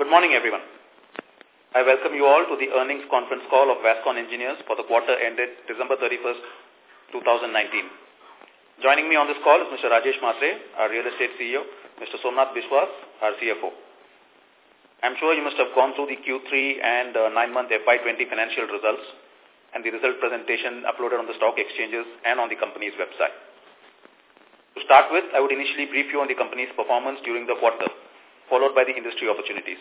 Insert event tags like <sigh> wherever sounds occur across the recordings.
Good morning, everyone. I welcome you all to the earnings conference call of Vascon Engineers for the quarter ended December 31st, 2019. Joining me on this call is Mr. Rajesh Mhatre, our real estate CEO, Mr. Somnath Biswas, our CFO. I'm sure you must have gone through the Q3 and uh, 9-month FY20 financial results and the result presentation uploaded on the stock exchanges and on the company's website. To start with, I would initially brief you on the company's performance during the quarter, followed by the industry opportunities.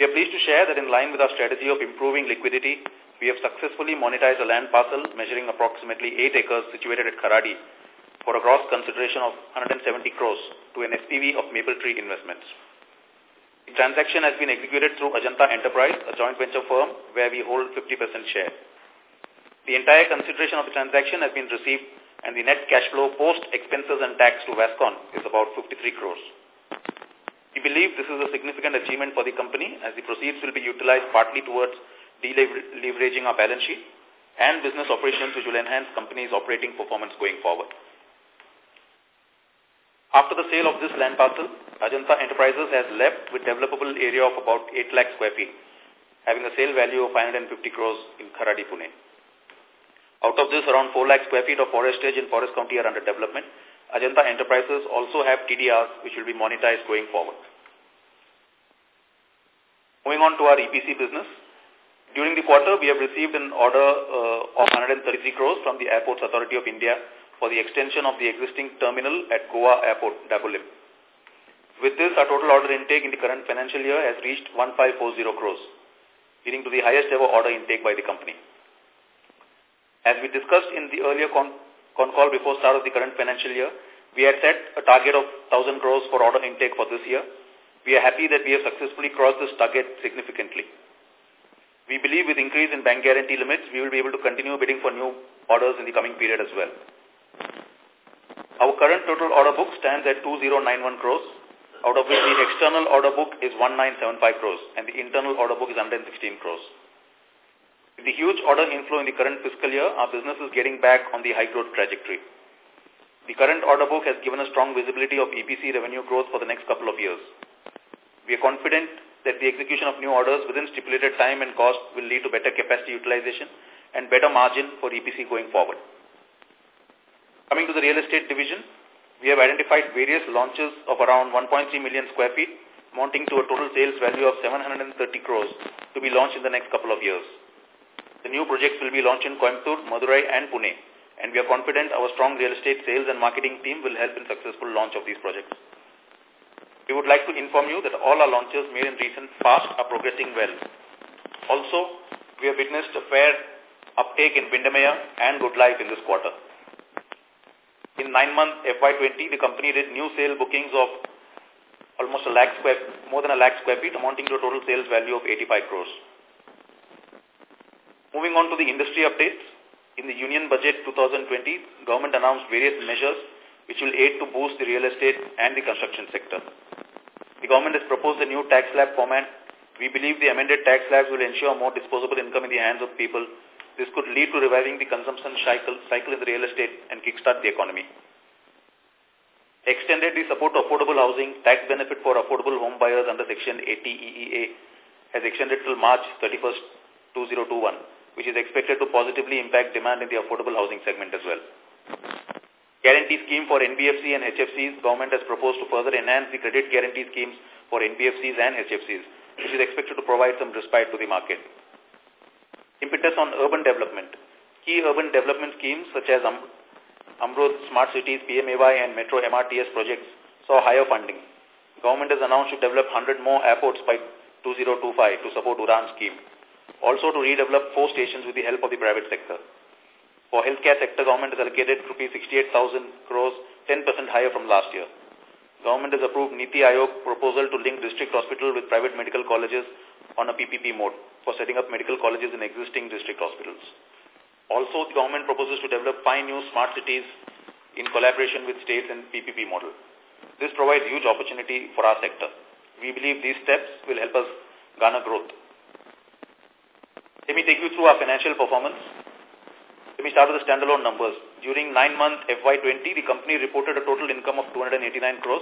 We are pleased to share that in line with our strategy of improving liquidity, we have successfully monetized a land parcel measuring approximately 8 acres situated at Kharadi for a gross consideration of 170 crores to an SPV of Mapletree Investments. The transaction has been executed through Ajanta Enterprise, a joint venture firm where we hold 50% share. The entire consideration of the transaction has been received and the net cash flow post expenses and tax to Vascon is about 53 crores. We believe this is a significant achievement for the company as the proceeds will be utilized partly towards deleveraging our balance sheet, and business operations which will enhance company's operating performance going forward. After the sale of this land parcel, Ajanta Enterprises has left with developable area of about 8 lakh square feet, having a sale value of 550 crores in Kharadi, Pune. Out of this, around 4 lakh square feet of forestage in Forest County are under development. Ajanta Enterprises also have TDRs which will be monetized going forward. Moving on to our EPC business, during the quarter, we have received an order uh, of 133 crores from the Airports Authority of India for the extension of the existing terminal at Goa Airport. With this, our total order intake in the current financial year has reached 1540 crores, leading to the highest ever order intake by the company. As we discussed in the earlier con, con call before start of the current financial year, we had set a target of 1000 crores for order intake for this year. We are happy that we have successfully crossed this target significantly. We believe with increase in bank guarantee limits, we will be able to continue bidding for new orders in the coming period as well. Our current total order book stands at 2091 crores, out of which the external order book is 1975 crores and the internal order book is 116 crores. With the huge order inflow in the current fiscal year, our business is getting back on the high growth trajectory. The current order book has given a strong visibility of EPC revenue growth for the next couple of years. We are confident that the execution of new orders within stipulated time and cost will lead to better capacity utilization and better margin for EPC going forward. Coming to the real estate division, we have identified various launches of around 1.3 million square feet, amounting to a total sales value of 730 crores to be launched in the next couple of years. The new projects will be launched in Coimbatore, Madurai and Pune, and we are confident our strong real estate sales and marketing team will help in successful launch of these projects. We would like to inform you that all our launches made in recent past are progressing well. Also, we have witnessed a fair uptake in Windermere and Good Life in this quarter. In nine months FY20, the company did new sale bookings of almost a lakh square, more than a lakh square feet, amounting to a total sales value of 85 crores. Moving on to the industry updates, in the Union Budget 2020, government announced various measures which will aid to boost the real estate and the construction sector. The government has proposed a new tax slab format. We believe the amended tax slabs will ensure more disposable income in the hands of people. This could lead to reviving the consumption cycle, cycle in the real estate and kickstart the economy. Extended the support of affordable housing, tax benefit for affordable home buyers under Section 80 EEA has extended till March 31st, 2021, which is expected to positively impact demand in the affordable housing segment as well. Guarantee scheme for NBFC and HFCs, government has proposed to further enhance the credit guarantee schemes for NBFCs and HFCs, which is expected to provide some respite to the market. Impetus on urban development. Key urban development schemes such as Amrut, Smart Cities, PMAY and Metro MRTS projects saw higher funding. Government has announced to develop 100 more airports by 2025 to support UDAN scheme. Also to redevelop four stations with the help of the private sector. For healthcare sector, government has allocated rupees 68,000 crores, 10% higher from last year. Government has approved NITI Aayog proposal to link district hospital with private medical colleges on a PPP mode for setting up medical colleges in existing district hospitals. Also, the government proposes to develop five new smart cities in collaboration with states and PPP model. This provides huge opportunity for our sector. We believe these steps will help us garner growth. Let me take you through our financial performance. Let me start with the standalone numbers. During nine months FY20, the company reported a total income of 289 crores,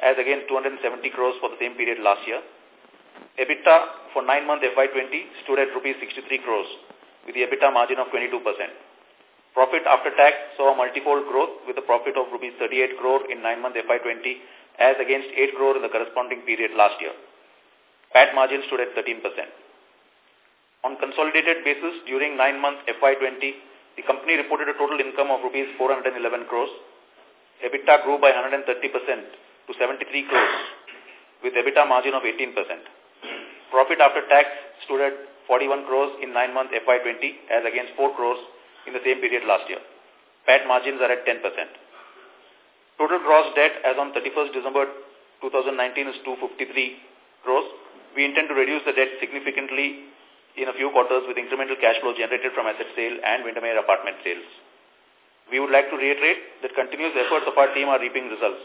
as against 270 crores for the same period last year. EBITDA for nine-month FY20 stood at rupees 63 crores with the EBITDA margin of 22%. Profit after tax saw a multifold growth with a profit of rupees 38 crore in nine-month FY20 as against 8 crore in the corresponding period last year. PAT margin stood at 13%. On consolidated basis, during nine months FY20, the company reported a total income of rupees 411 crores. EBITDA grew by 130% to 73 crores with EBITDA margin of 18%. Profit after tax stood at 41 crores in nine months FY20 as against 4 crores in the same period last year. PAT margins are at 10%. Total gross debt as on 31st December 2019 is 253 crores. We intend to reduce the debt significantly in a few quarters with incremental cash flow generated from asset sale and Windermere apartment sales. We would like to reiterate that continuous efforts of our team are reaping results.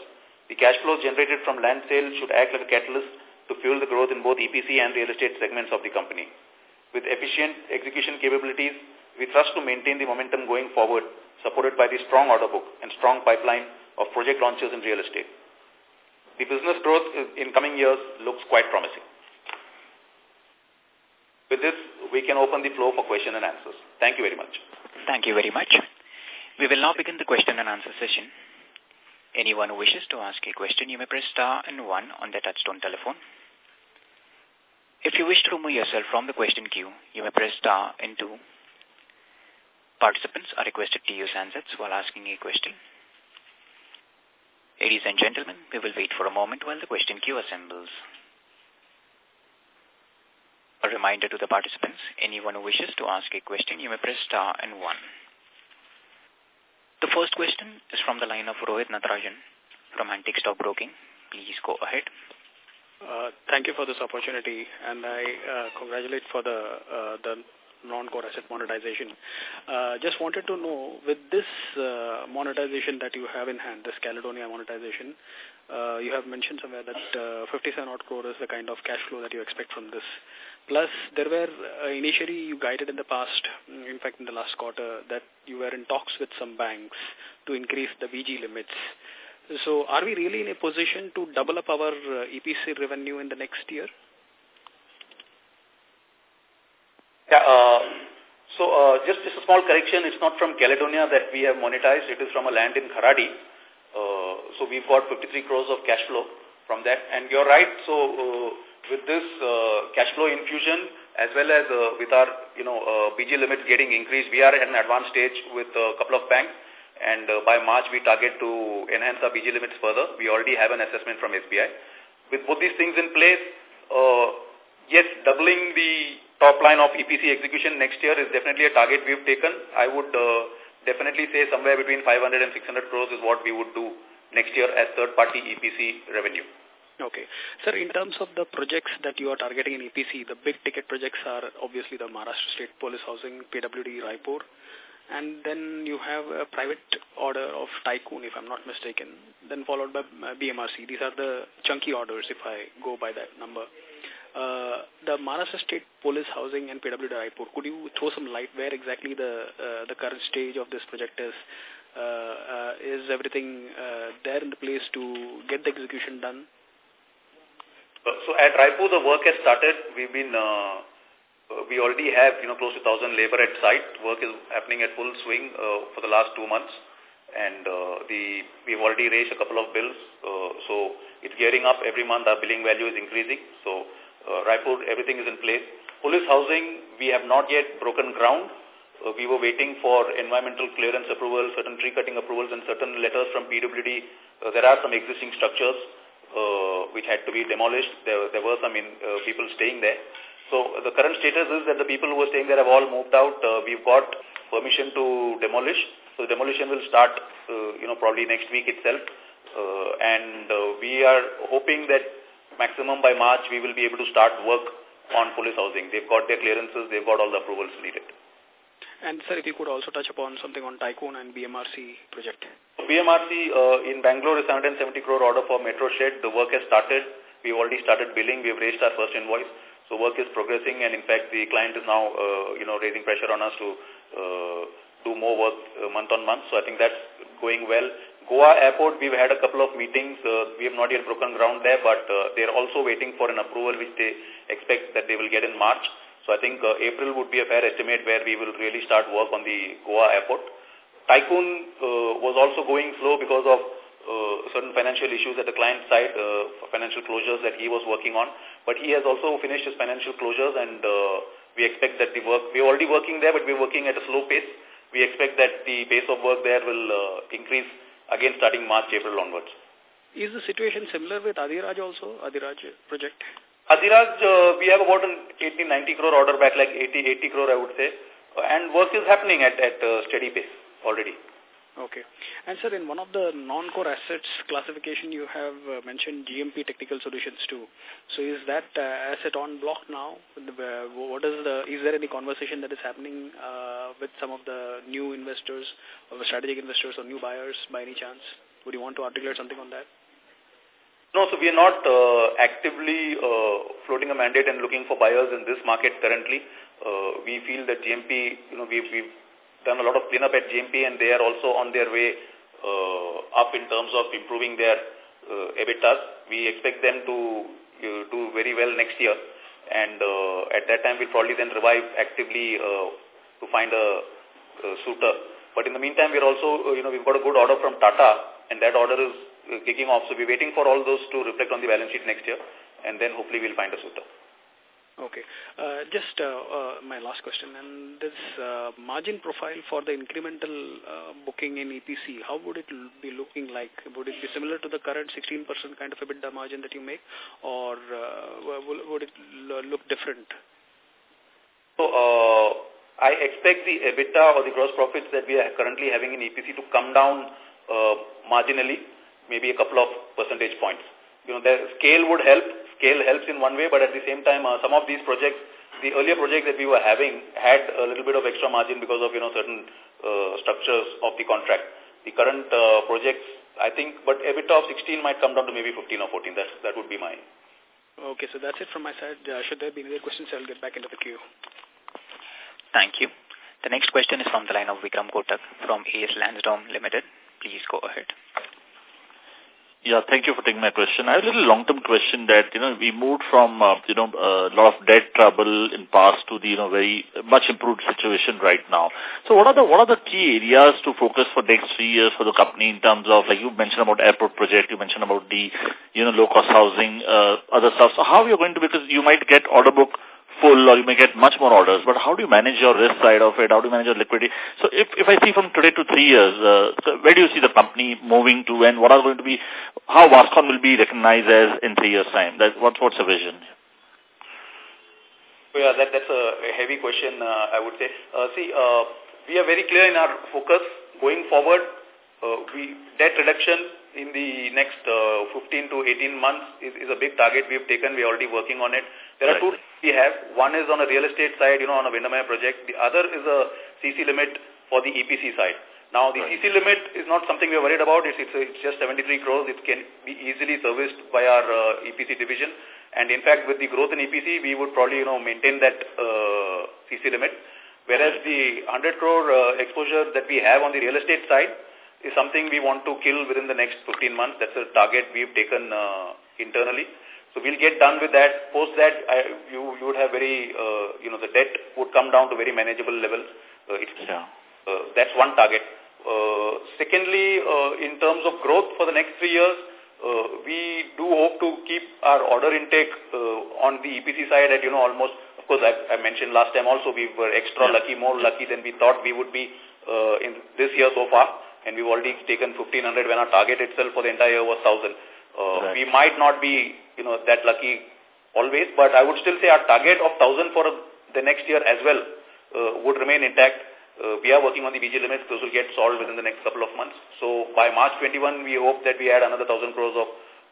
The cash flows generated from land sales should act like a catalyst to fuel the growth in both EPC and real estate segments of the company. With efficient execution capabilities, we trust to maintain the momentum going forward, supported by the strong order book and strong pipeline of project launches in real estate. The business growth in coming years looks quite promising. With this, we can open the floor for question and answers. Thank you very much. Thank you very much. We will now begin the question and answer session. Anyone who wishes to ask a question, you may press star and one on the touchtone telephone. If you wish to remove yourself from the question queue, you may press star and two. Participants are requested to use handsets while asking a question. Ladies and gentlemen, we will wait for a moment while the question queue assembles. A reminder to the participants, anyone who wishes to ask a question, you may press star and one. The first question is from the line of Rohit Natarajan from Antique Stock Broking. Please go ahead. Uh, thank you for this opportunity, and I uh, congratulate for the uh, the non-core asset monetization. Uh, just wanted to know, with this uh, monetization that you have in hand, this Caledonia monetization, uh, you have mentioned somewhere that uh, 57 odd crore is the kind of cash flow that you expect from this. Plus, there were uh, initially you guided in the past, mm, in fact in the last quarter, that you were in talks with some banks to increase the BG limits. So are we really in a position to double up our uh, EPC revenue in the next year? Yeah, uh, so uh, just, just a small correction. It's not from Caledonia that we have monetized. It is from a land in Kharadi. Uh, so we've got 53 crores of cash flow from that. And you're right. So uh, with this uh, cash flow infusion, as well as uh, with our, you know, uh, BG limits getting increased, we are at an advanced stage with a couple of banks. And by March, we target to enhance our BG limits further. We already have an assessment from SBI. With both these things in place, yes, doubling the top line of EPC execution next year is definitely a target we've taken. I would definitely say somewhere between 500 and 600 crores is what we would do next year as third-party EPC revenue. Okay. Sir, in terms of the projects that you are targeting in EPC, the big ticket projects are obviously the Maharashtra State Police Housing, PWD Raipur, and then you have a private order of Tycoon, if I'm not mistaken, then followed by uh, BMRC. These are the chunky orders, if I go by that number. Uh, the Maharashtra State Police Housing and PWD Raipur, could you throw some light where exactly the uh, the current stage of this project is? Uh, uh, is everything uh, there in the place to get the execution done? So at Raipur, the work has started. We've been, uh, we already have, you know, close to 1,000 labor at site. Work is happening at full swing uh, for the last two months. And uh, the we've already raised a couple of bills. Uh, so it's gearing up every month. Our billing value is increasing. So uh, Raipur, everything is in place. Police housing, we have not yet broken ground. Uh, we were waiting for environmental clearance approval, certain tree cutting approvals, and certain letters from PWD. Uh, there are some existing structures uh, which had to be demolished. There, there were some in, uh, people staying there. So the current status is that the people who were staying there have all moved out. Uh, we've got permission to demolish. So demolition will start, uh, you know, probably next week itself. Uh, and uh, we are hoping that maximum by March we will be able to start work on police housing. They've got their clearances, they've got all the approvals needed. And sir, if you could also touch upon something on Tycoon and BMRC project. BMRC uh, in Bangalore is 170 crore order for Metro Shed. The work has started. We've already started billing. We've raised our first invoice. So work is progressing and in fact the client is now, uh, you know, raising pressure on us to uh, do more work uh, month on month. So I think that's going well. Goa Airport, we've had a couple of meetings. Uh, we have not yet broken ground there, but uh, they're also waiting for an approval which they expect that they will get in March. So I think uh, April would be a fair estimate where we will really start work on the Goa Airport. Tycoon uh, was also going slow because of uh, certain financial issues at the client side, uh, financial closures that he was working on. But he has also finished his financial closures and uh, we expect that the work, we're already working there, but we're working at a slow pace. We expect that the pace of work there will uh, increase again starting March, April onwards. Is the situation similar with Adhiraj also, Adhiraj project? Adhiraj, uh, we have about an 80, 90 crore order back, like 80, 80 crore I would say. And work is happening at, at uh, steady pace already. Okay. And sir, in one of the non-core assets classification, you have uh, mentioned GMP Technical Solutions too. So is that uh, asset on block now? Uh, what is the? Is there any conversation that is happening uh, with some of the new investors, or strategic investors, or new buyers by any chance? Would you want to articulate something on that? No, so we are not uh, actively uh, floating a mandate and looking for buyers in this market currently. Uh, we feel that GMP, you know, we've, we've done a lot of cleanup at GMP and they are also on their way uh, up in terms of improving their uh, EBITDAs. We expect them to uh, do very well next year and uh, at that time we'll probably then revive actively uh, to find a, a suitor. But in the meantime, we're also, uh, you know, we've got a good order from Tata and that order is kicking off. So we're waiting for all those to reflect on the balance sheet next year and then hopefully we'll find a suitor. Okay. Uh, just uh, uh, my last question. And this uh, margin profile for the incremental uh, booking in EPC, how would it be looking like? Would it be similar to the current 16% kind of EBITDA margin that you make, or uh, would it look different? So, uh, I expect the EBITDA or the gross profits that we are currently having in EPC to come down uh, marginally, maybe a couple of percentage points. You know, the scale would help, scale helps in one way, but at the same time, uh, some of these projects, the earlier projects that we were having had a little bit of extra margin because of, you know, certain uh, structures of the contract. The current uh, projects, I think, but EBITDA of 16 might come down to maybe 15 or 14. That, that would be my... Okay, so that's it from my side. Uh, should there be any other questions, I'll get back into the queue. Thank you. The next question is from the line of Vikram Kotak from AS Lansdowne Limited. Please go ahead. Yeah, thank you for taking my question. I have a little long-term question that, you know, we moved from, uh, you know, a lot of debt trouble in past to the, you know, very much improved situation right now. So what are the, what are the key areas to focus for next three years for the company in terms of, like you mentioned about airport project, you mentioned about the, you know, low-cost housing, uh, other stuff. So how are you going to, because you might get order book full or you may get much more orders, but how do you manage your risk side of it? How do you manage your liquidity? So if, if I see from today to three years, uh, where do you see the company moving to and what are going to be, how Vascon will be recognized as in three years' time? That, what, what's the vision? Yeah, that, that's a heavy question, uh, I would say. Uh, see, uh, we are very clear in our focus going forward. Uh, we Debt reduction in the next uh, 15 to 18 months is, is a big target we've taken. We're already working on it. There right. are two we have. One is on a real estate side, you know, on a Windermere project. The other is a CC limit for the EPC side. Now, the right. CC limit is not something we're worried about. It's, it's, it's just 73 crores. It can be easily serviced by our uh, EPC division. And in fact, with the growth in EPC, we would probably, you know, maintain that uh, CC limit. Whereas the 100 crore uh, exposure that we have on the real estate side is something we want to kill within the next 15 months. That's a target we've taken uh, internally. So we'll get done with that. Post that, I, you, you would have very, uh, you know, the debt would come down to very manageable levels. Uh, it's, yeah. uh, that's one target. Uh, secondly, uh, in terms of growth for the next three years, uh, we do hope to keep our order intake uh, on the EPC side at, you know, almost, of course, I, I mentioned last time also we were extra yeah. lucky, more lucky than we thought we would be uh, in this year so far. And we've already taken 1500 when our target itself for the entire year was 1000. Uh, right. We might not be, you know, that lucky always, but I would still say our target of 1000 for the next year as well uh, would remain intact uh, we are working on the BG limits. Those will get solved within the next couple of months. So by March 21, we hope that we add another 1,000 crores of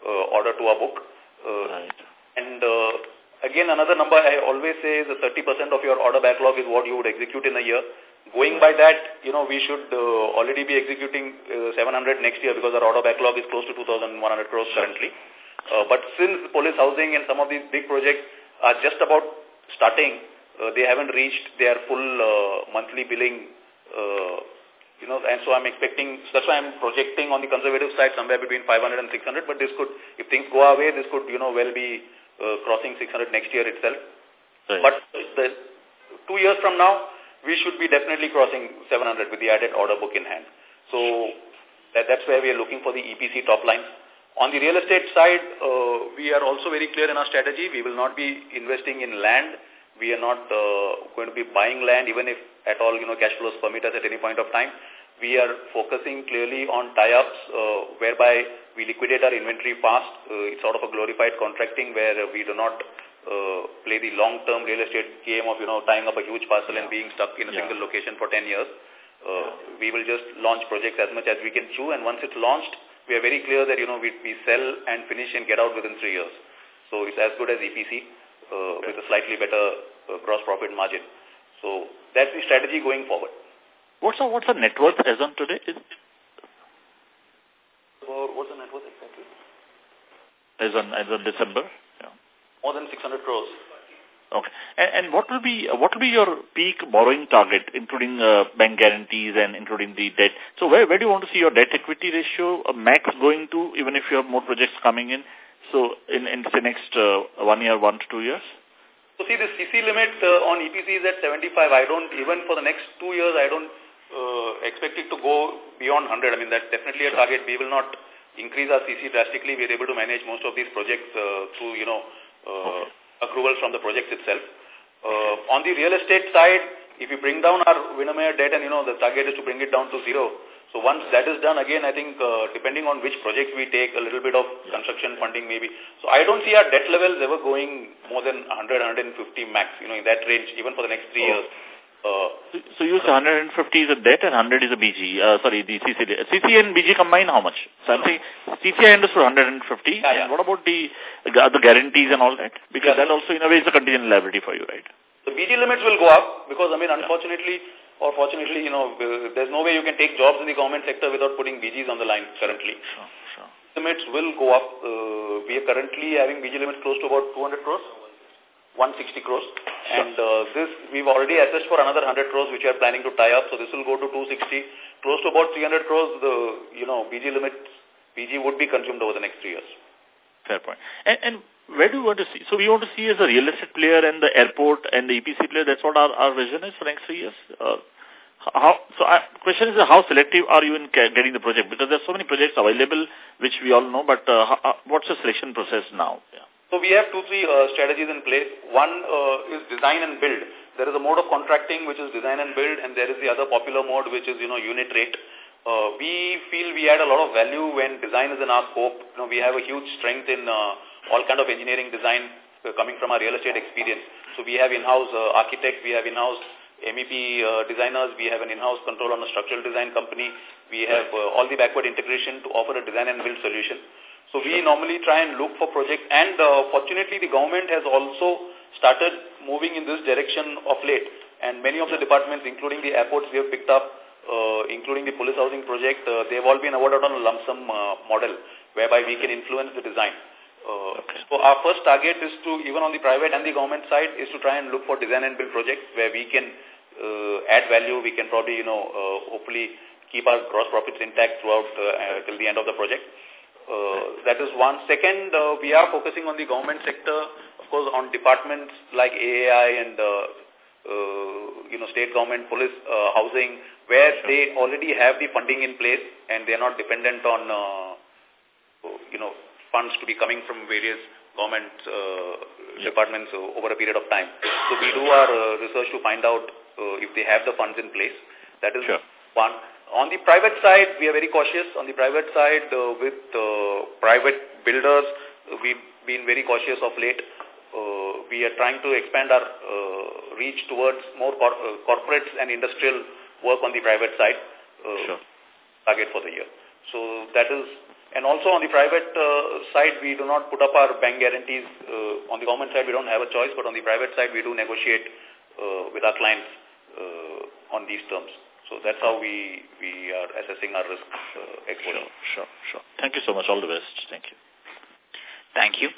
uh, order to our book. Uh, right. And uh, again, another number I always say is 30% of your order backlog is what you would execute in a year. Going by that, you know, we should uh, already be executing uh, 700 next year because our order backlog is close to 2,100 crores currently. Uh, but since police housing and some of these big projects are just about starting, uh, they haven't reached their full uh, monthly billing uh, you know, and so I'm expecting, so that's why I'm projecting on the conservative side somewhere between 500 and 600, but this could, if things go away, this could, you know, well be uh, crossing 600 next year itself. Right. But the, two years from now, we should be definitely crossing 700 with the added order book in hand. So that, that's where we are looking for the EPC top lines. On the real estate side, uh, we are also very clear in our strategy. We will not be investing in land. We are not uh, going to be buying land, even if at all, you know, cash flows permit us at any point of time we are focusing clearly on tie-ups uh, whereby we liquidate our inventory fast. Uh, it's sort of a glorified contracting where we do not uh, play the long-term real estate game of, you know, tying up a huge parcel yeah. and being stuck in a yeah. single location for 10 years. Uh. We will just launch projects as much as we can chew and once it's launched, we are very clear that, you know, we, we sell and finish and get out within three years. So it's as good as EPC uh, with a slightly better uh, gross profit margin. So that's the strategy going forward. What's the, what's the net worth as on today? Is what's the net worth exactly? As on, as on December? More than 600 crores. Okay. And, and what will be what will be your peak borrowing target, including uh, bank guarantees and including the debt? So where where do you want to see your debt equity ratio uh, max going to, even if you have more projects coming in? So in in the next uh, one year, one to two years. So see, the CC limit uh, on EPC is at 75. I don't even for the next two years. I don't uh, expect it to go beyond 100. I mean, that's definitely a target. We will not increase our CC drastically. We are able to manage most of these projects uh, through, you know, uh, accruals from the projects itself. Uh, on the real estate side, if we bring down our Windermere debt and, you know, the target is to bring it down to zero. So once that is done, again, I think uh, depending on which project we take, a little bit of construction funding maybe. So I don't see our debt levels ever going more than 100, 150 max, you know, in that range, even for the next three oh. years. Uh, so you say 150 is a debt and 100 is a BG. Uh, sorry, the CC. CC and BG combine how much? So I'm saying CC I understood 150. Yeah, and yeah. what about the the guarantees and all that? Because yeah. that also in a way is a contingent liability for you, right? The BG limits will go up because I mean unfortunately or fortunately, you know, uh, there's no way you can take jobs in the government sector without putting BGs on the line currently. Sure, sure. Limits will go up. Uh, we are currently having BG limits close to about 200 crores. 160 crores. And uh, this, we've already assessed for another 100 crores, which we are planning to tie up. So this will go to 260. Close to about 300 crores, the, you know, BG limit, BG would be consumed over the next three years. Fair point. And, and where do you want to see? So we want to see as a real estate player and the airport and the EPC player. That's what our, our vision is for next three years. Uh, how, so our question is how selective are you in getting the project? Because there's so many projects available, which we all know, but uh, how, what's the selection process now? Yeah. So we have two, three uh, strategies in place. One uh, is design and build. There is a mode of contracting which is design and build and there is the other popular mode which is, you know, unit rate. Uh, we feel we add a lot of value when design is in our scope. You know, we have a huge strength in uh, all kind of engineering design uh, coming from our real estate experience. So we have in-house uh, architects, we have in-house MEP uh, designers, we have an in-house control on a structural design company, we have uh, all the backward integration to offer a design and build solution. So we normally try and look for projects and uh, fortunately the government has also started moving in this direction of late and many of the departments including the airports we have picked up uh, including the police housing project uh, they have all been awarded on a lump sum uh, model whereby we can influence the design. Uh, okay. So our first target is to even on the private and the government side is to try and look for design and build projects where we can uh, add value we can probably you know uh, hopefully keep our gross profits intact throughout uh, till the end of the project. Uh, that is one. Second, uh, we are focusing on the government sector, of course, on departments like AAI and, uh, uh, you know, state government, police, uh, housing, where sure. they already have the funding in place and they are not dependent on, uh, you know, funds to be coming from various government uh, departments over a period of time. So we do our uh, research to find out uh, if they have the funds in place. That is sure. one. On the private side, we are very cautious. On the private side, uh, with uh, private builders, we've been very cautious of late. Uh, we are trying to expand our uh, reach towards more cor uh, corporates and industrial work on the private side. Uh, sure. Target for the year. So that is, and also on the private uh, side, we do not put up our bank guarantees. Uh, on the government side, we don't have a choice, but on the private side, we do negotiate uh, with our clients uh, on these terms. So that's how we, we are assessing our risk uh, exposure. Sure, sure, sure. Thank you so much. All the best. Thank you. Thank you.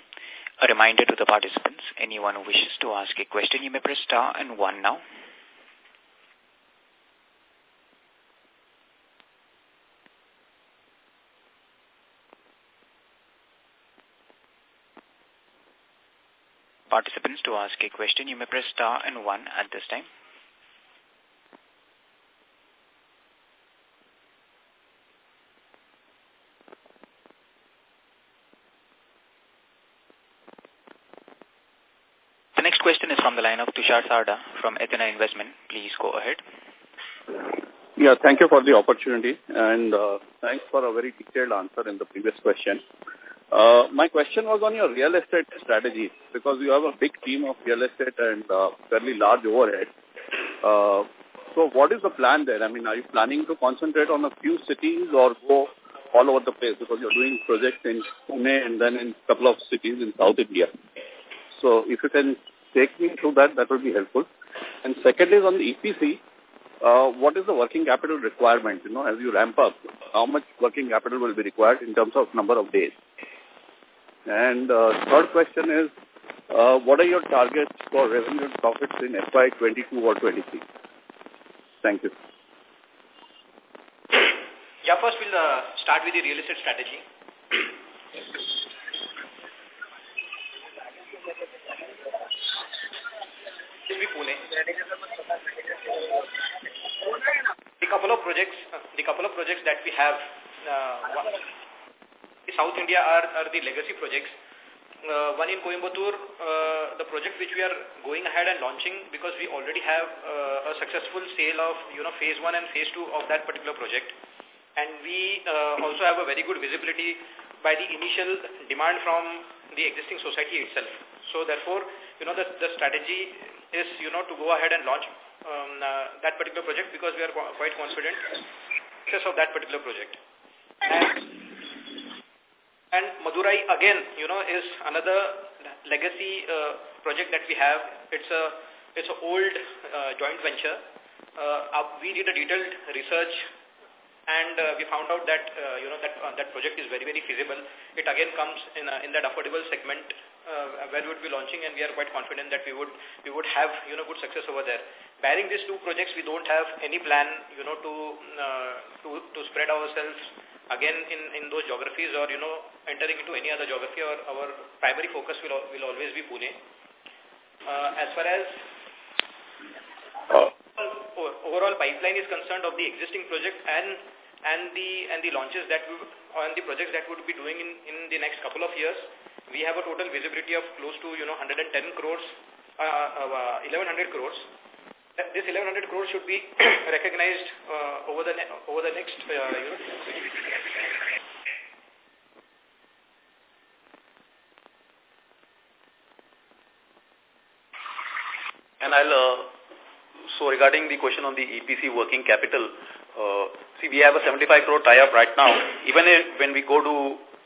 A reminder to the participants, anyone who wishes to ask a question, you may press star and one now. Participants, to ask a question, you may press star and one at this time. Line of Tushar Sarda from Athena Investment. Please go ahead. Yeah, thank you for the opportunity and uh, thanks for a very detailed answer in the previous question. Uh, my question was on your real estate strategy because you have a big team of real estate and uh, fairly large overhead. Uh, so what is the plan there? I mean, are you planning to concentrate on a few cities or go all over the place because you're doing projects in Pune and then in a couple of cities in South India? So if you can take me through that, that would be helpful. And second is on the EPC, uh, what is the working capital requirement? You know, as you ramp up, how much working capital will be required in terms of number of days? And uh, third question is, uh, what are your targets for revenue and profits in FY 22 or 23? Thank you. Yeah, first we'll uh, start with the real estate strategy. This will be Pune. The couple of projects, uh, the couple of projects that we have, uh, one, South India are, are the legacy projects. Uh, one in Coimbatore, uh, the project which we are going ahead and launching because we already have uh, a successful sale of, you know, phase one and phase two of that particular project. And we uh, also have a very good visibility by the initial demand from the existing society itself. So therefore, you know, the, the strategy is, you know, to go ahead and launch um, uh, that particular project because we are quite confident success of that particular project. And and Madurai, again, you know, is another legacy uh, project that we have. It's a it's an old uh, joint venture. Uh, we did a detailed research and uh, we found out that uh, you know that uh, that project is very very feasible. It again comes in uh, in that affordable segment uh, where we would be launching, and we are quite confident that we would we would have you know good success over there. Barring these two projects, we don't have any plan you know to uh, to to spread ourselves again in, in those geographies or, you know, entering into any other geography, our, our primary focus will, will always be Pune. Uh, as far as uh. overall pipeline is concerned of the existing project and and the and the launches that we and the projects that we would be doing in in the next couple of years, we have a total visibility of close to you know 110 crores, uh, uh, 1100 crores. This 1100 crores should be <clears throat> recognized uh, over the over the next uh, you know, and I'll uh, so regarding the question on the EPC working capital uh, see we have a 75 crore tie-up right now even if, when we go to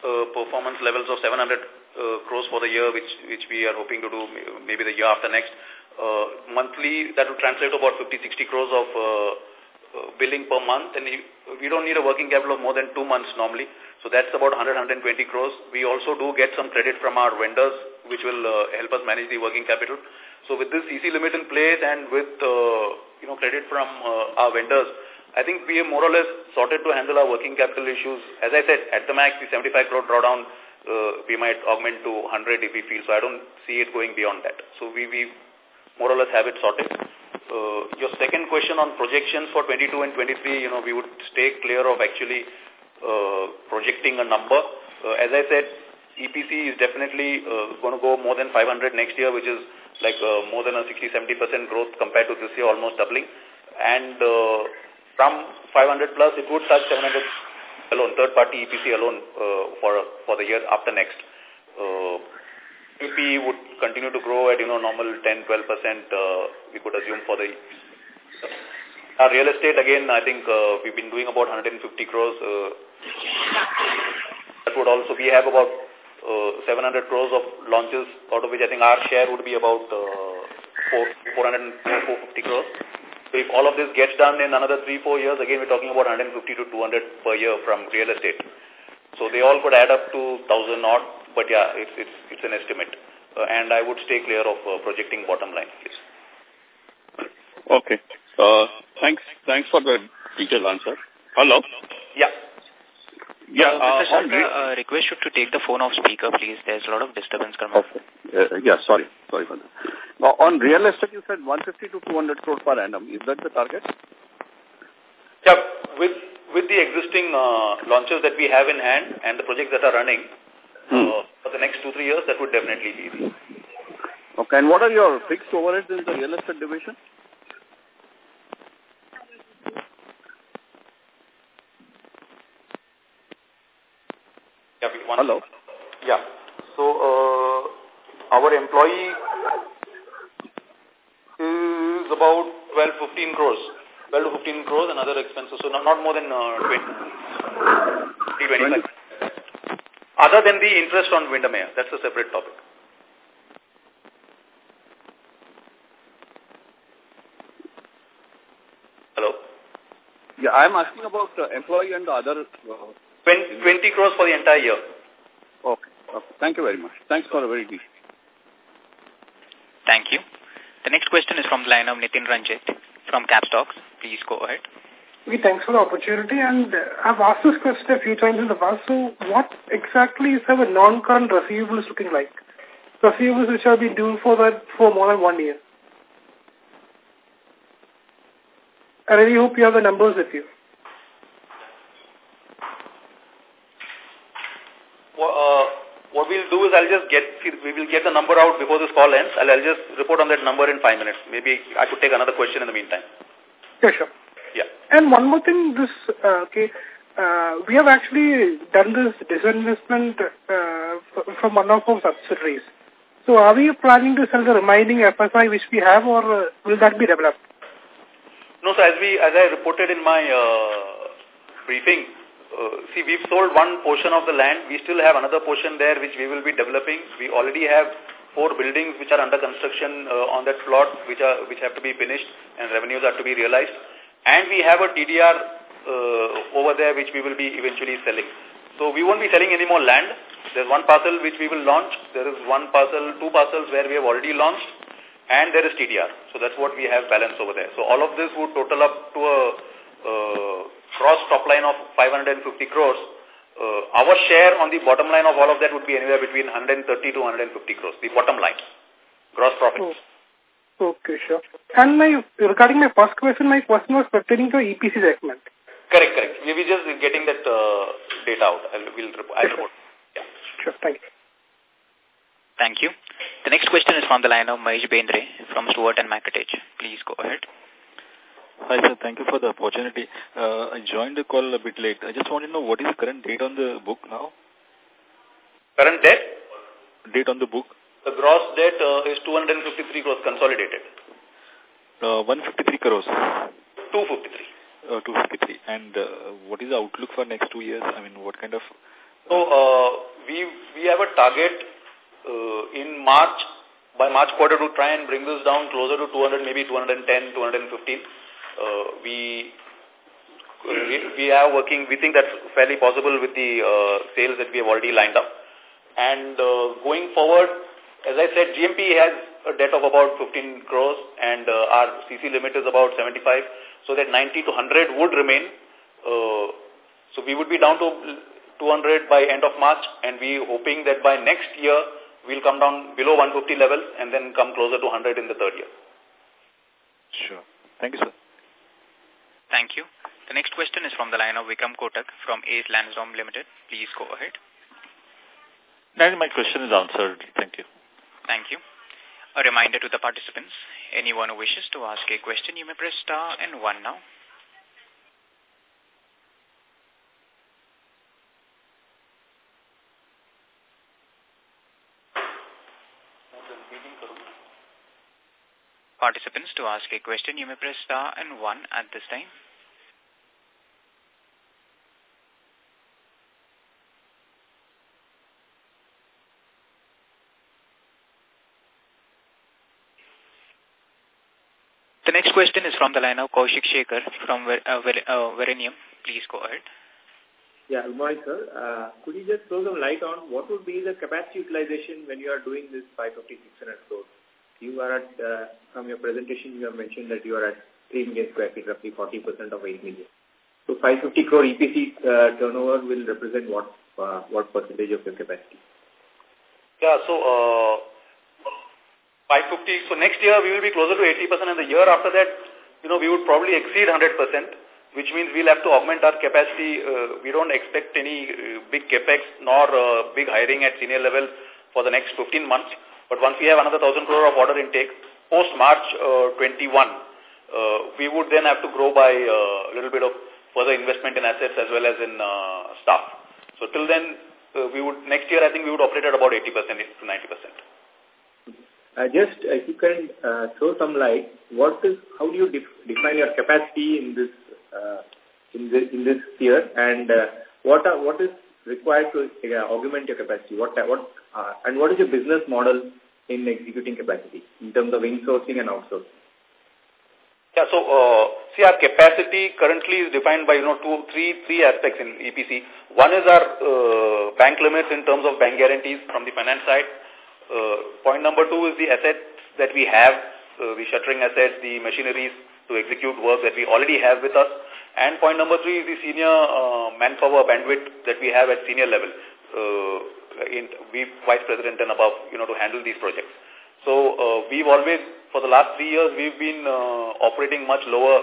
uh, performance levels of 700 uh, crores for the year which which we are hoping to do maybe the year after next uh, monthly, that will translate to about 50-60 crores of uh, uh, billing per month, and we don't need a working capital of more than two months normally. So that's about 100-120 crores. We also do get some credit from our vendors, which will uh, help us manage the working capital. So with this CC limit in place and with uh, you know credit from uh, our vendors, I think we are more or less sorted to handle our working capital issues. As I said, at the max, the 75 crore drawdown, uh, we might augment to 100 if we feel. So I don't see it going beyond that. So we, we more or less have it sorted. Uh, your second question on projections for 22 and 23, you know, we would stay clear of actually uh, projecting a number. Uh, as I said, EPC is definitely uh, going to go more than 500 next year, which is like uh, more than a 60-70% growth compared to this year, almost doubling. And uh, from 500 plus, it would touch 700 alone, third-party EPC alone uh, for for the year after next. Uh, EP would continue to grow at, you know, normal 10-12%, uh, we could assume for the... Our real estate, again, I think uh, we've been doing about 150 crores. Uh, that would also, we have about uh, 700 crores of launches, out of which I think our share would be about uh, 4, 400, 450 crores. So if all of this gets done in another three, four years, again, we're talking about 150 to 200 per year from real estate. So they all could add up to 1,000 odd but yeah, it's, it's, it's an estimate. Uh, and I would stay clear of uh, projecting bottom line, please. Okay. Uh, thanks. Thanks for the detailed answer. Hello? Yeah. Yeah, uh, Mr. Sharda, uh, request you to take the phone off speaker, please. There's a lot of disturbance coming. Okay. Uh, yeah, sorry. Sorry for that. Uh, on real estate, you said 150 to 200 crore per annum. Is that the target? Yeah, with with the existing uh, launches that we have in hand and the projects that are running hmm. uh, for the next two, three years, that would definitely be easy. Okay, and what are your fixed overheads in the real estate division? Yeah, one. Hello. Yeah. So, uh, our employee is about 12, 15 crores. 12 to 15 crores and other expenses. So, not, not more than uh, 20, 20, 25. Other than the interest on Windermere. That's a separate topic. Hello? Yeah, I'm asking about uh, employee and the other uh, 20, 20 crores for the entire year. Okay. okay. Thank you very much. Thanks for a very detailed. Thank you. The next question is from the line of Nitin Ranjit from Capstocks. Please go ahead. Okay, thanks for the opportunity. And I've asked this question a few times in the past. So what exactly is our non-current receivables looking like? Receivables which have been due for that for more than one year. I really hope you have the numbers with you. Well, uh, what we'll do is I'll just get, we will get the number out before this call ends. I'll, I'll just report on that number in five minutes. Maybe I could take another question in the meantime. Yeah, sure. Yeah. And one more thing, this, uh, okay, uh, we have actually done this disinvestment uh, from one of our subsidiaries. So are we planning to sell the remaining FSI which we have or uh, will that be developed? No, so as we, as I reported in my uh, briefing, uh, see, we've sold one portion of the land. We still have another portion there which we will be developing. We already have four buildings which are under construction uh, on that plot which are which have to be finished and revenues are to be realized. And we have a TDR uh, over there which we will be eventually selling. So we won't be selling any more land. There's one parcel which we will launch. There is one parcel, two parcels where we have already launched. And there is TDR. So that's what we have balanced over there. So all of this would total up to a uh, gross top line of 550 crores, uh, our share on the bottom line of all of that would be anywhere between 130 to 150 crores, the bottom line, gross profit. Oh. Okay, sure. And my regarding my first question, my question was pertaining to EPC segment. Correct, correct. We will just getting that uh, data out. I'll, we'll report. I'll report. Yeah. Sure, thank you. Thank you. The next question is from the line of Mahesh Bendre from Stewart and Mackertich. Please go ahead. Hi, sir. Thank you for the opportunity. Uh, I joined the call a bit late. I just want to know what is the current date on the book now? Current debt? Date on the book? The gross debt uh, is 253 crores consolidated. Uh, 153 crores? 253. Uh, 253. And uh, what is the outlook for next two years? I mean, what kind of... So, uh, we, we have a target uh, in March, by March quarter to try and bring this down closer to 200, maybe 210, 215 uh, we we are working, we think that's fairly possible with the uh, sales that we have already lined up. And uh, going forward, as I said, GMP has a debt of about 15 crores and uh, our CC limit is about 75, so that 90 to 100 would remain. Uh, so we would be down to 200 by end of March and we hoping that by next year we'll come down below 150 levels and then come closer to 100 in the third year. Sure. Thank you, sir. Thank you. The next question is from the line of Vikram Kotak from Ace Lansdowne Limited. Please go ahead. my question is answered. Thank you. Thank you. A reminder to the participants, anyone who wishes to ask a question, you may press star and one now. Participants, to ask a question, you may press star and one at this time. The next question is from the line of Kaushik Shekhar from uh, uh, Varanium. Please go ahead. Yeah, good morning, sir. Uh, could you just throw some light on what would be the capacity utilization when you are doing this 550, 600 crores? You are at, uh, from your presentation, you have mentioned that you are at 3 million square feet, roughly 40% of 8 million. So 550 crore EPC uh, turnover will represent what uh, what percentage of your capacity? Yeah, so uh, 550. So next year we will be closer to 80% and the year after that, you know, we would probably exceed 100%, which means we'll have to augment our capacity. Uh, we don't expect any uh, big capex nor uh, big hiring at senior level for the next 15 months. But once we have another 1,000 crore of order intake, post-March uh, 21, uh, we would then have to grow by uh, a little bit of further investment in assets as well as in uh, staff. So till then, uh, we would next year I think we would operate at about 80% to 90%. Uh, just if you can throw some light, what is how do you def define your capacity in this in this in this year, and what are what is required to uh, augment your capacity? What what uh, and what is your business model in executing capacity in terms of insourcing and outsourcing? Yeah, so uh, see our capacity currently is defined by you know two, three, three aspects in EPC. One is our uh, bank limits in terms of bank guarantees from the finance side. Uh, point number two is the assets that we have, uh, the shuttering assets, the machineries to execute work that we already have with us. And point number three is the senior uh, manpower bandwidth that we have at senior level, uh, in we vice president and above, you know, to handle these projects. So uh, we've always, for the last three years, we've been uh, operating much lower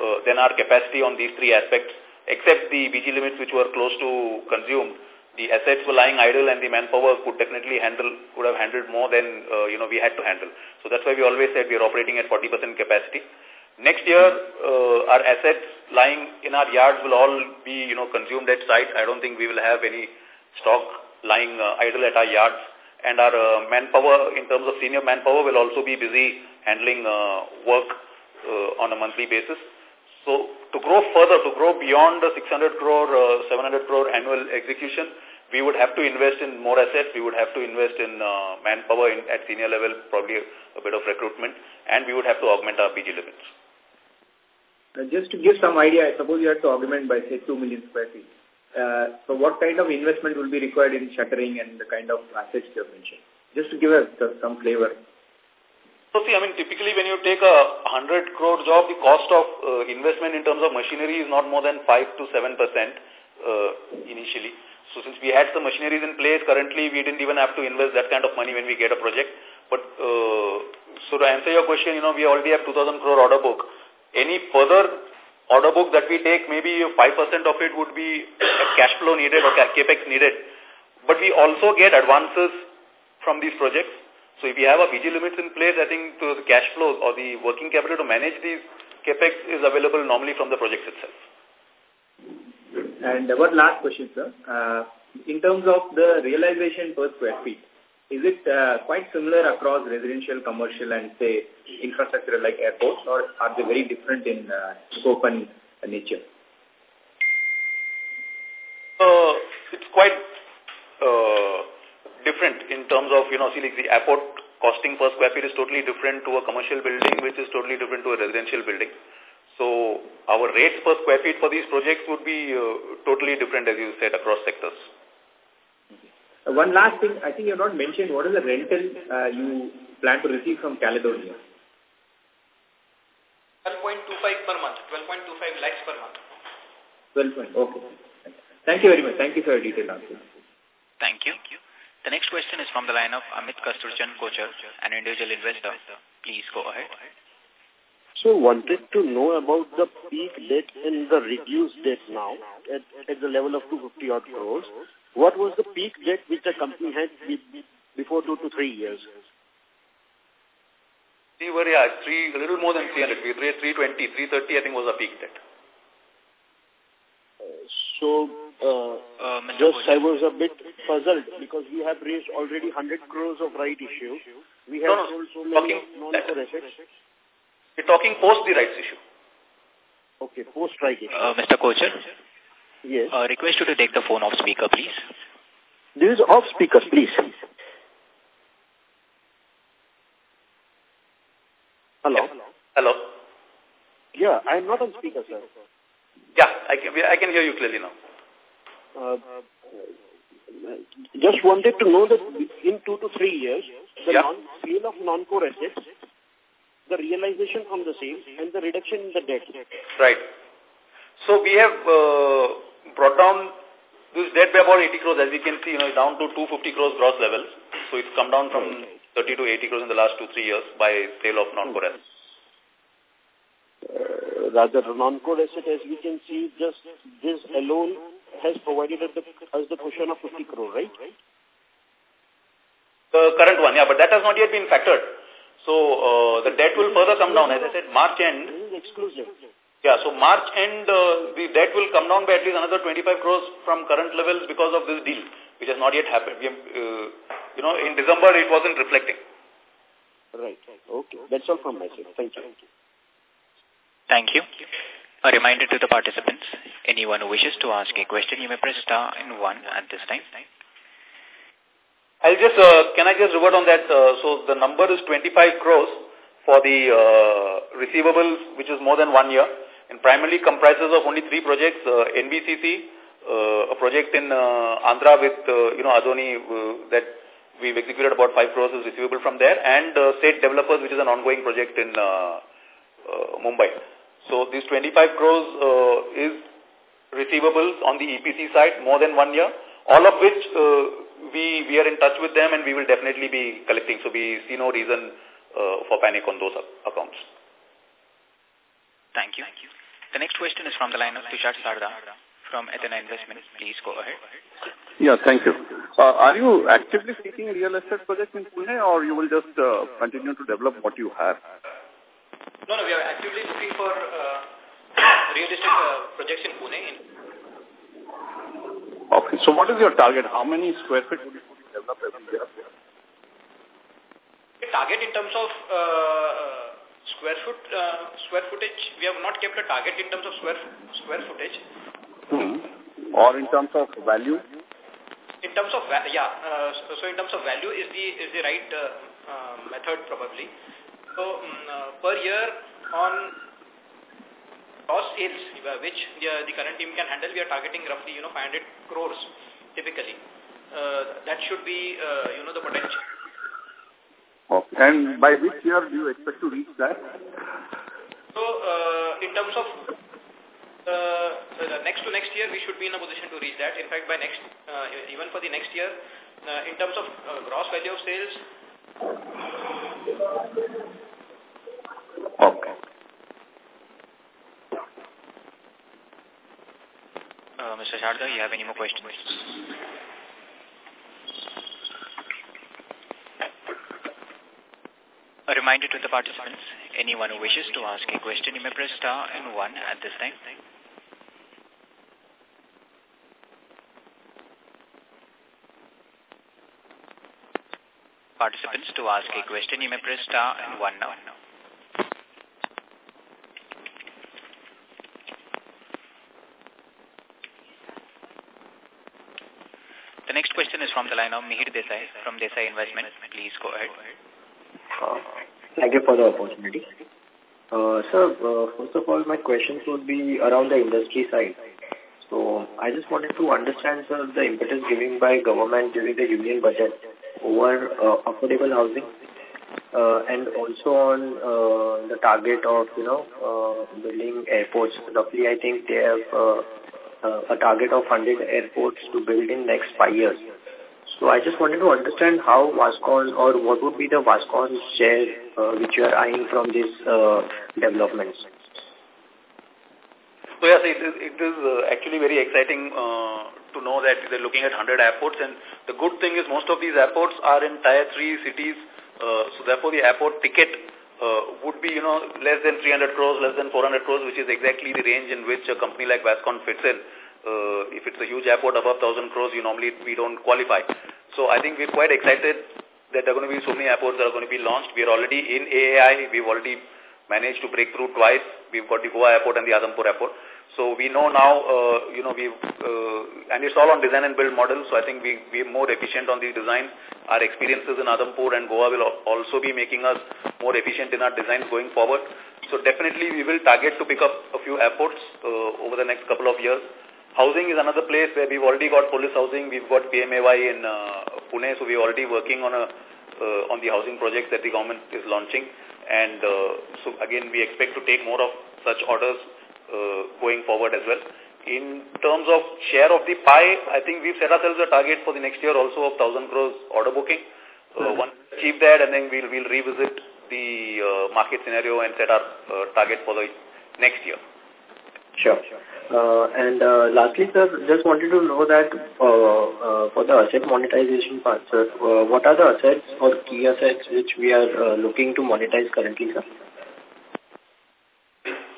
uh, than our capacity on these three aspects, except the BG limits which were close to consumed. The assets were lying idle and the manpower could definitely handle, could have handled more than, uh, you know, we had to handle. So that's why we always said we are operating at 40% capacity. Next year, uh, our assets lying in our yards will all be, you know, consumed at site. I don't think we will have any stock lying uh, idle at our yards and our uh, manpower, in terms of senior manpower, will also be busy handling uh, work on a monthly basis. So to grow further, to grow beyond the 600 crore, uh, 700 crore annual execution, we would have to invest in more assets, we would have to invest in uh, manpower in, at senior level, probably a, a bit of recruitment, and we would have to augment our BG limits. Uh, just to give some idea, I suppose you have to augment by say 2 million square feet. Uh, so what kind of investment will be required in shuttering and the kind of assets you have mentioned? Just to give us some flavor. So see, I mean, typically when you take a 100 crore job, the cost of uh, investment in terms of machinery is not more than 5 to 7% uh, initially. So since we had some machineries in place, currently we didn't even have to invest that kind of money when we get a project. But uh, so to answer your question, you know, we already have 2,000 crore order book. Any further order book that we take, maybe 5% of it would be cash flow needed or capex needed. But we also get advances from these projects. So if we have a BG limits in place, I think the cash flow or the working capital to manage these capex is available normally from the projects itself. And one last question, sir. Uh, in terms of the realization per square feet, is it uh, quite similar across residential, commercial, and say infrastructure like airports, or are they very different in uh, scope and uh, nature? Uh, it's quite uh, different in terms of, you know, see, like the airport costing per square feet is totally different to a commercial building, which is totally different to a residential building. So our rates per square feet for these projects would be uh, totally different, as you said, across sectors. Uh, one last thing, I think you have not mentioned, what is the rental uh, you plan to receive from Caledonia? 12.25 per month, 12.25 lakhs per month. 12 okay. Thank you very much. Thank you for your detailed answer. Thank you. The next question is from the line of Amit Kasturjan Kochar, an individual investor. Please go ahead. So wanted to know about the peak debt and the reduced debt now at, at the level of 250 odd crores. What was the peak debt which the company had before two to three years? We were, yeah, three, a little more than 300. We were 320, 330 I think was our peak debt. So, uh, uh, just I was a bit puzzled because we have raised already 100 crores of right issue. We have no, sold so many non-core assets. We're talking post the rights issue. Okay, post right issue. Uh, Mr. Kochar? Yes. Uh, request you to take the phone off speaker, please. This is off speaker, please. Hello? Hello? Yeah, I'm not on speaker, sir. Yeah, I can, I can hear you clearly now. Uh, just wanted to know that in two to three years, the yeah. non sale of non-core assets, the realization from the sale, and the reduction in the debt. Right. So we have uh, brought down this debt by about 80 crores, as we can see, you know, down to 250 crores gross levels. So it's come down from 30 to 80 crores in the last two, three years by sale of non-core assets. Uh, rather, non-core asset, as we can see, just this alone has provided us the, us the cushion of 50 crore, right? The current one, yeah, but that has not yet been factored. So uh, the debt will further come down. As I said, March end. This is exclusive. Yeah, so March end, uh, the debt will come down by at least another 25 crores from current levels because of this deal, which has not yet happened. We have, uh, you know, in December it wasn't reflecting. Right. Okay. That's all from my side. Thank you. Thank you. A reminder to the participants, anyone who wishes to ask a question, you may press star and one at this time. I'll just, uh, can I just revert on that? Uh, so the number is 25 crores for the uh, receivables, which is more than one year and primarily comprises of only three projects, uh, NBCC, uh, a project in uh, Andhra with, uh, you know, Adoni uh, that we've executed about 5 crores is receivable from there, and uh, State Developers, which is an ongoing project in uh, uh, Mumbai. So these 25 crores uh, is receivables on the EPC side, more than one year, all of which uh, we, we are in touch with them and we will definitely be collecting. So we see no reason uh, for panic on those accounts. Thank you. The next question is from the line of Tushar Sarda from Athena Investments. Please go ahead. Yeah, thank you. Uh, are you actively seeking real estate projects in Pune or you will just uh, continue to develop what you have? No, no, we are actively looking for uh, real estate uh, projects in Pune. Okay, so what is your target? How many square feet would you develop every year? The target in terms of uh, Square foot, uh, square footage, we have not kept a target in terms of square square footage. Hmm. Or in terms of value? In terms of, yeah, uh, so, so, in terms of value is the is the right uh, uh, method probably. So um, per year on cost sales, which the, the current team can handle, we are targeting roughly, you know, 500 crores typically. that should be, you know, the potential. Okay. And by which year do you expect to reach that? So, uh, in terms of uh, the next to next year, we should be in a position to reach that. In fact, by next, uh, even for the next year, uh, in terms of uh, gross value of sales. Okay. Uh, Mr. Sharda, you have any more questions? A reminder to the participants, anyone who wishes to ask a question, you may press star and one at this time. Participants, to ask a question, you may press star and one now. The next question is from the line of Mihir Desai from Desai Investment. Please go ahead. Uh, Thank you for the opportunity. Uh, sir, uh, first of all, my questions would be around the industry side. So, I just wanted to understand, sir, the impetus given by government during the union budget over uh, affordable housing uh, and also on uh, the target of, you know, uh, building airports. Roughly, I think they have uh, uh, a target of 100 airports to build in next five years. So I just wanted to understand how Vascon or what would be the Vascon share uh, which you are eyeing from these uh, developments. So yes, it is, it is uh, actually very exciting uh, to know that they're looking at 100 airports and the good thing is most of these airports are in tier 3 cities uh, so therefore the airport ticket uh, would be, you know, less than 300 crores, less than 400 crores, which is exactly the range in which a company like Vascon fits in uh, if it's a huge airport above 1,000 crores, you normally, we don't qualify. So I think we're quite excited that there are going to be so many airports that are going to be launched. We are already in AAI. We've already managed to break through twice. We've got the Goa airport and the Adampur airport. So we know now, uh, you know, we've, uh, and it's all on design and build model. So I think we, we're more efficient on the design. Our experiences in Adampur and Goa will also be making us more efficient in our designs going forward. So definitely we will target to pick up a few airports uh, over the next couple of years. Housing is another place where we've already got police housing, we've got PMAY in uh, Pune, so we're already working on a uh, on the housing projects that the government is launching. And uh, so again, we expect to take more of such orders uh, going forward as well. In terms of share of the pie, I think we've set ourselves a target for the next year also of 1,000 crores order booking. Uh, mm-hmm. Once we achieve that, and then we'll, we'll revisit the uh, market scenario and set our uh, target for the next year. Sure. Uh, and uh, lastly, sir, just wanted to know that uh, uh, for the asset monetization part, sir, uh, what are the assets or key assets which we are uh, looking to monetize currently, sir?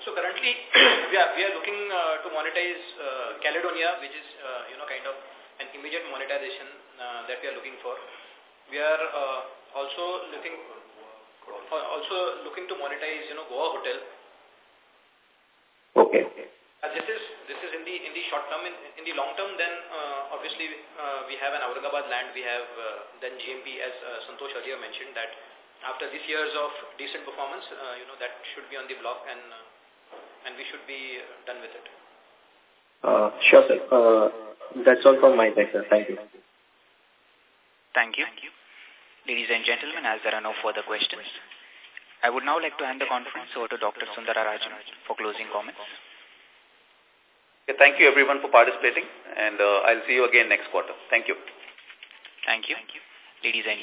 So currently, <clears throat> we are we are looking uh, to monetize uh, Caledonia, which is uh, you know kind of an immediate monetization uh, that we are looking for. We are uh, also looking uh, also looking to monetize you know Goa Hotel. Okay. Uh, this is this is in the in the short term. In, in the long term, then uh, obviously uh, we have an Aurangabad land. We have uh, then GMP, as uh, Santosh earlier mentioned, that after these years of decent performance, uh, you know that should be on the block and. Uh, and we should be done with it. Uh, sure, sir. Uh, that's all from my side, sir. Thank you. Thank you. Ladies and gentlemen, as there are no further questions, I would now like to hand the conference over to Dr. Sundararajan for closing comments. Okay, thank you everyone for participating and uh, I'll see you again next quarter. Thank you. Thank you. Ladies and